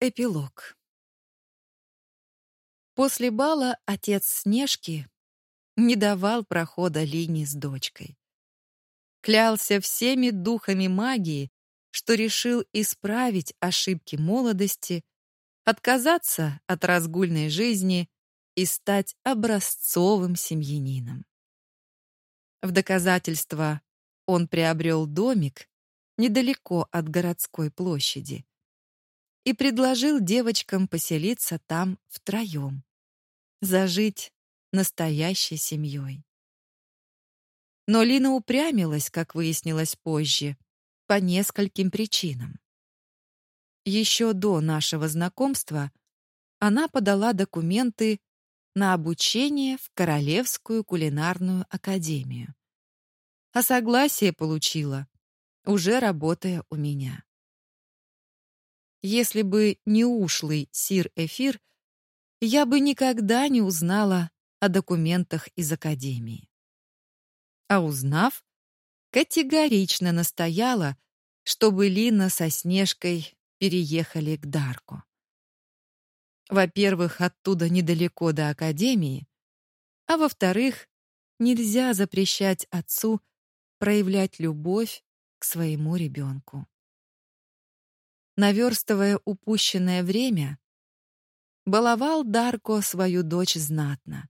Эпилог. После бала отец Снежки не давал прохода Лине с дочкой. Клялся всеми духами магии, что решил исправить ошибки молодости, отказаться от разгульной жизни и стать образцовым семьянином. В доказательство он приобрел домик недалеко от городской площади и предложил девочкам поселиться там втроем, зажить настоящей семьей. Но Лина упрямилась, как выяснилось позже, по нескольким причинам. Еще до нашего знакомства она подала документы на обучение в Королевскую кулинарную академию. А согласие получила, уже работая у меня. Если бы не ушлый сир Эфир, я бы никогда не узнала о документах из академии. А узнав, категорично настояла, чтобы Лина со Снежкой переехали к Дарку. Во-первых, оттуда недалеко до академии, а во-вторых, нельзя запрещать отцу проявлять любовь к своему ребенку. Наверстывая упущенное время, баловал Дарко свою дочь знатно.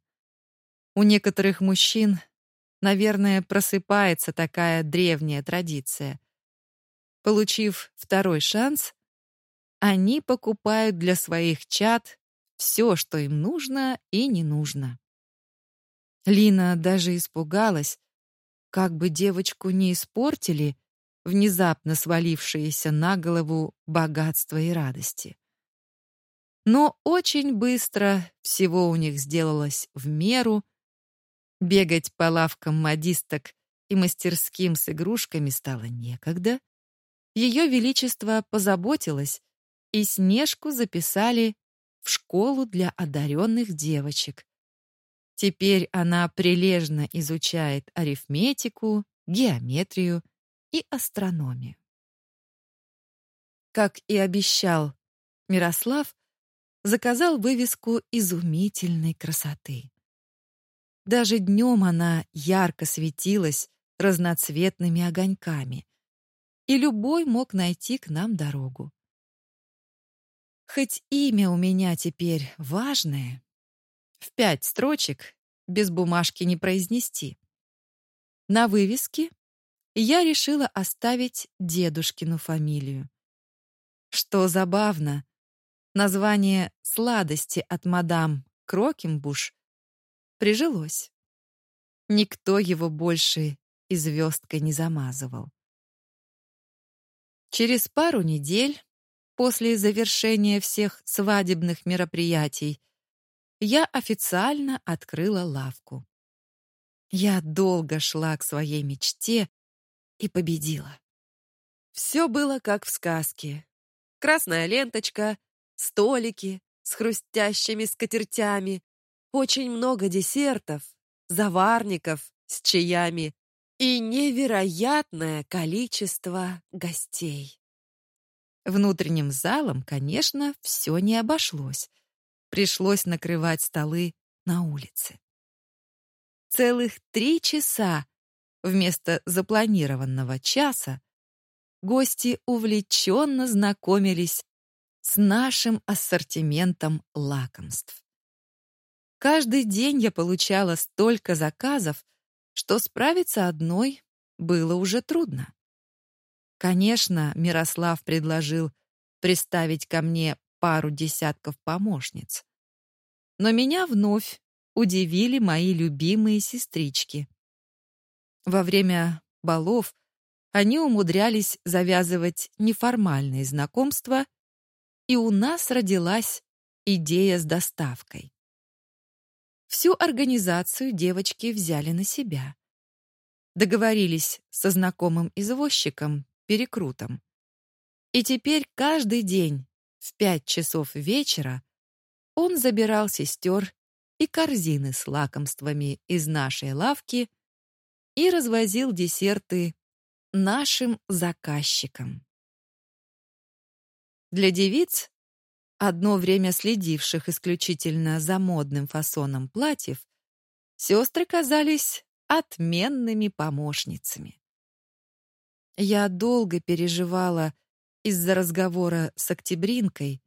У некоторых мужчин, наверное, просыпается такая древняя традиция. Получив второй шанс, они покупают для своих чад все, что им нужно и не нужно. Лина даже испугалась, как бы девочку не испортили внезапно свалившиеся на голову богатство и радости. Но очень быстро всего у них сделалось в меру. Бегать по лавкам модисток и мастерским с игрушками стало некогда. Ее величество позаботилось, и Снежку записали в школу для одаренных девочек. Теперь она прилежно изучает арифметику, геометрию и астрономию. Как и обещал, Мирослав заказал вывеску изумительной красоты. Даже днем она ярко светилась разноцветными огоньками, и любой мог найти к нам дорогу. Хоть имя у меня теперь важное, в пять строчек без бумажки не произнести. На вывеске я решила оставить дедушкину фамилию. Что забавно, название «Сладости от мадам Крокембуш» прижилось. Никто его больше и звездкой не замазывал. Через пару недель После завершения всех свадебных мероприятий я официально открыла лавку. Я долго шла к своей мечте и победила. Все было как в сказке. Красная ленточка, столики с хрустящими скатертями, очень много десертов, заварников с чаями и невероятное количество гостей. Внутренним залом, конечно, все не обошлось. Пришлось накрывать столы на улице. Целых три часа вместо запланированного часа гости увлеченно знакомились с нашим ассортиментом лакомств. Каждый день я получала столько заказов, что справиться одной было уже трудно. Конечно, Мирослав предложил приставить ко мне пару десятков помощниц. Но меня вновь удивили мои любимые сестрички. Во время балов они умудрялись завязывать неформальные знакомства, и у нас родилась идея с доставкой. Всю организацию девочки взяли на себя. Договорились со знакомым извозчиком перекрутом. И теперь каждый день в пять часов вечера он забирал сестер и корзины с лакомствами из нашей лавки и развозил десерты нашим заказчикам. Для девиц одно время следивших исключительно за модным фасоном платьев, сестры казались отменными помощницами. Я долго переживала из-за разговора с Октябринкой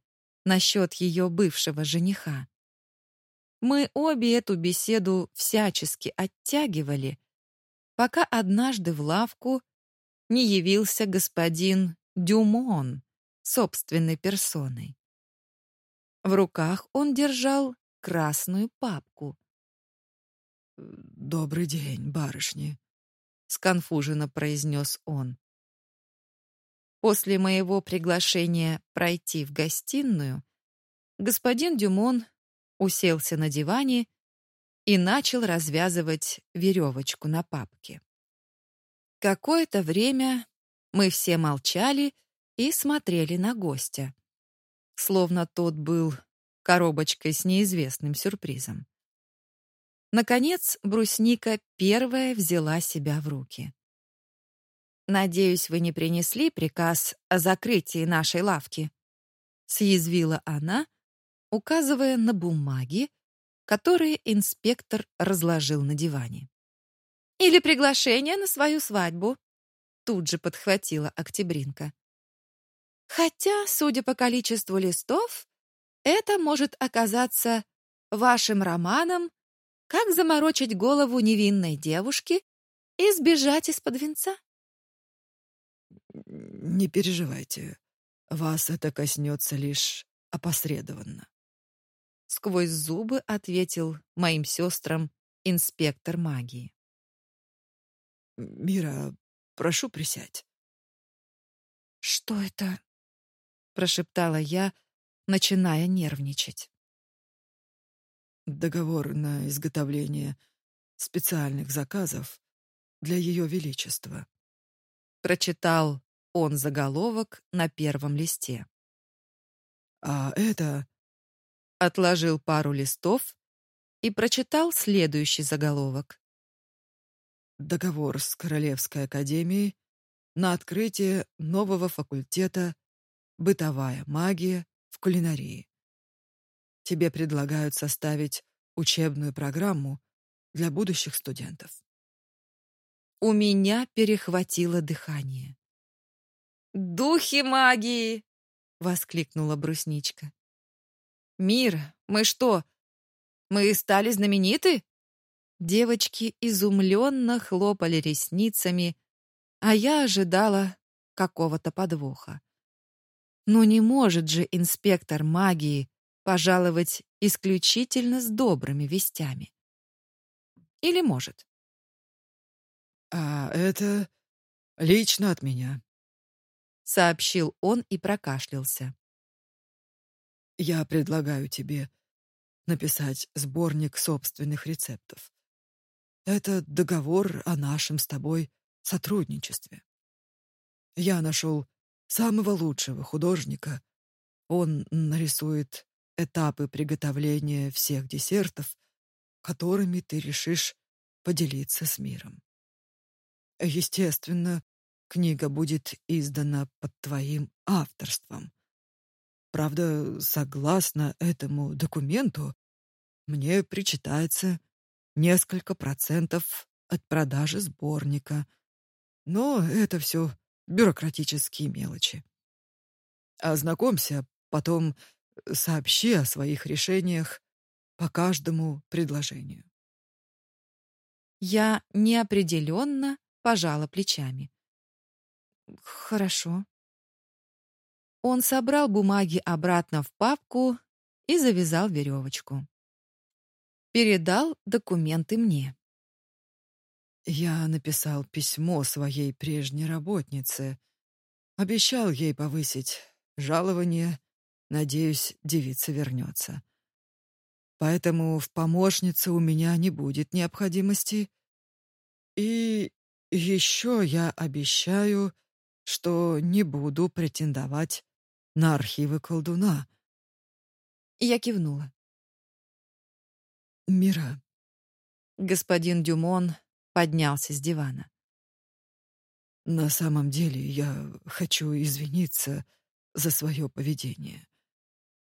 насчет ее бывшего жениха. Мы обе эту беседу всячески оттягивали, пока однажды в лавку не явился господин Дюмон собственной персоной. В руках он держал красную папку. «Добрый день, барышни», — сконфуженно произнес он. После моего приглашения пройти в гостиную, господин Дюмон уселся на диване и начал развязывать веревочку на папке. Какое-то время мы все молчали и смотрели на гостя, словно тот был коробочкой с неизвестным сюрпризом. Наконец, брусника первая взяла себя в руки. Надеюсь, вы не принесли приказ о закрытии нашей лавки, съязвила она, указывая на бумаги, которые инспектор разложил на диване. Или приглашение на свою свадьбу, тут же подхватила Октябринка. Хотя, судя по количеству листов, это может оказаться вашим романом «Как заморочить голову невинной девушки и сбежать из-под венца». Не переживайте. Вас это коснется лишь опосредованно. Сквозь зубы ответил моим сестрам инспектор магии. Мира, прошу присядь. Что это? прошептала я, начиная нервничать. Договор на изготовление специальных заказов для Ее Величества прочитал он заголовок на первом листе. А это отложил пару листов и прочитал следующий заголовок. Договор с Королевской академией на открытие нового факультета Бытовая магия в кулинарии. Тебе предлагают составить учебную программу для будущих студентов. У меня перехватило дыхание. «Духи магии!» — воскликнула брусничка. «Мир, мы что, мы стали знамениты?» Девочки изумленно хлопали ресницами, а я ожидала какого-то подвоха. Но не может же инспектор магии пожаловать исключительно с добрыми вестями. Или может? А это лично от меня, сообщил он и прокашлялся. Я предлагаю тебе написать сборник собственных рецептов. Это договор о нашем с тобой сотрудничестве. Я нашел самого лучшего художника. Он нарисует этапы приготовления всех десертов, которыми ты решишь поделиться с миром. Естественно, книга будет издана под твоим авторством. Правда, согласно этому документу, мне причитается несколько процентов от продажи сборника. Но это все бюрократические мелочи. Ознакомься, потом сообщи о своих решениях по каждому предложению. Я неопределенно пожала плечами. Хорошо. Он собрал бумаги обратно в папку и завязал веревочку. Передал документы мне. Я написал письмо своей прежней работнице. Обещал ей повысить жалование. Надеюсь, девица вернется. Поэтому в помощнице у меня не будет необходимости. И еще я обещаю, что не буду претендовать на архивы колдуна. Я кивнула. Мира. Господин Дюмон поднялся с дивана. На самом деле, я хочу извиниться за свое поведение.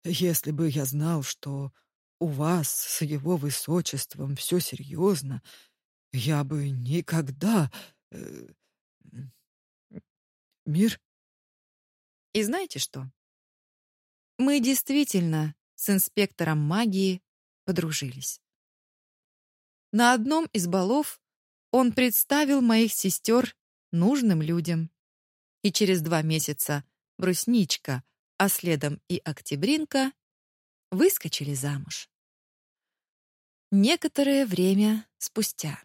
Если бы я знал, что у вас с его высочеством все серьезно, я бы никогда... Э, мир? И знаете что? Мы действительно с инспектором магии подружились. На одном из балов он представил моих сестер нужным людям. И через два месяца Брусничка, а следом и Октябринка выскочили замуж. Некоторое время спустя.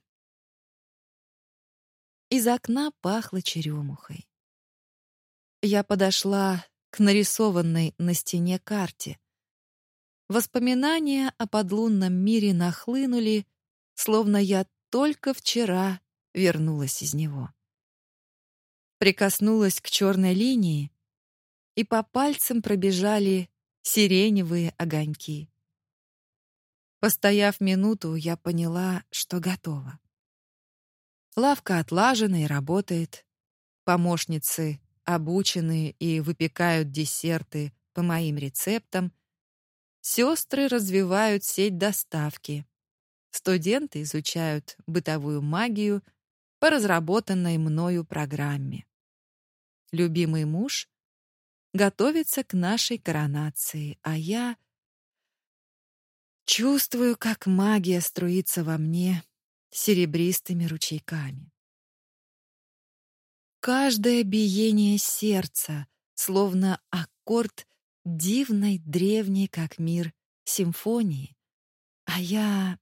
Из окна пахло черемухой. Я подошла к нарисованной на стене карте. Воспоминания о подлунном мире нахлынули, словно я только вчера вернулась из него. Прикоснулась к черной линии, и по пальцам пробежали сиреневые огоньки. Постояв минуту, я поняла, что готова. Лавка отлажена и работает. Помощницы обучены и выпекают десерты по моим рецептам. Сестры развивают сеть доставки. Студенты изучают бытовую магию по разработанной мною программе. Любимый муж готовится к нашей коронации, а я чувствую, как магия струится во мне серебристыми ручейками. Каждое биение сердца, словно аккорд дивной, древней, как мир, симфонии. А я...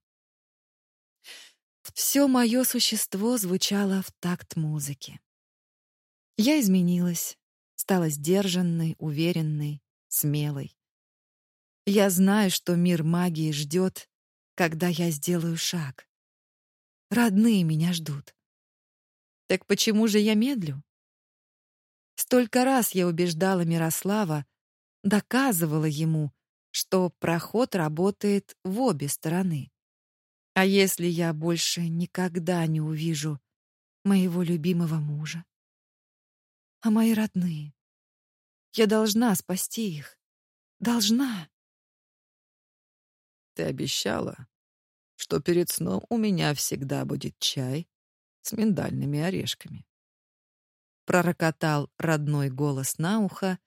Все мое существо звучало в такт музыки. Я изменилась, стала сдержанной, уверенной, смелой. Я знаю, что мир магии ждет, когда я сделаю шаг. Родные меня ждут. Так почему же я медлю? Столько раз я убеждала Мирослава, доказывала ему, что проход работает в обе стороны. А если я больше никогда не увижу моего любимого мужа? А мои родные? Я должна спасти их. Должна. Ты обещала, что перед сном у меня всегда будет чай с миндальными орешками. Пророкотал родной голос на ухо,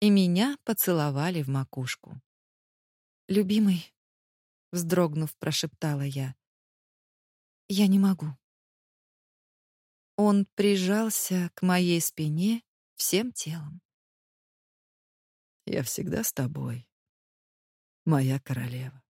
и меня поцеловали в макушку. «Любимый», — вздрогнув, прошептала я, — «я не могу». Он прижался к моей спине всем телом. «Я всегда с тобой, моя королева».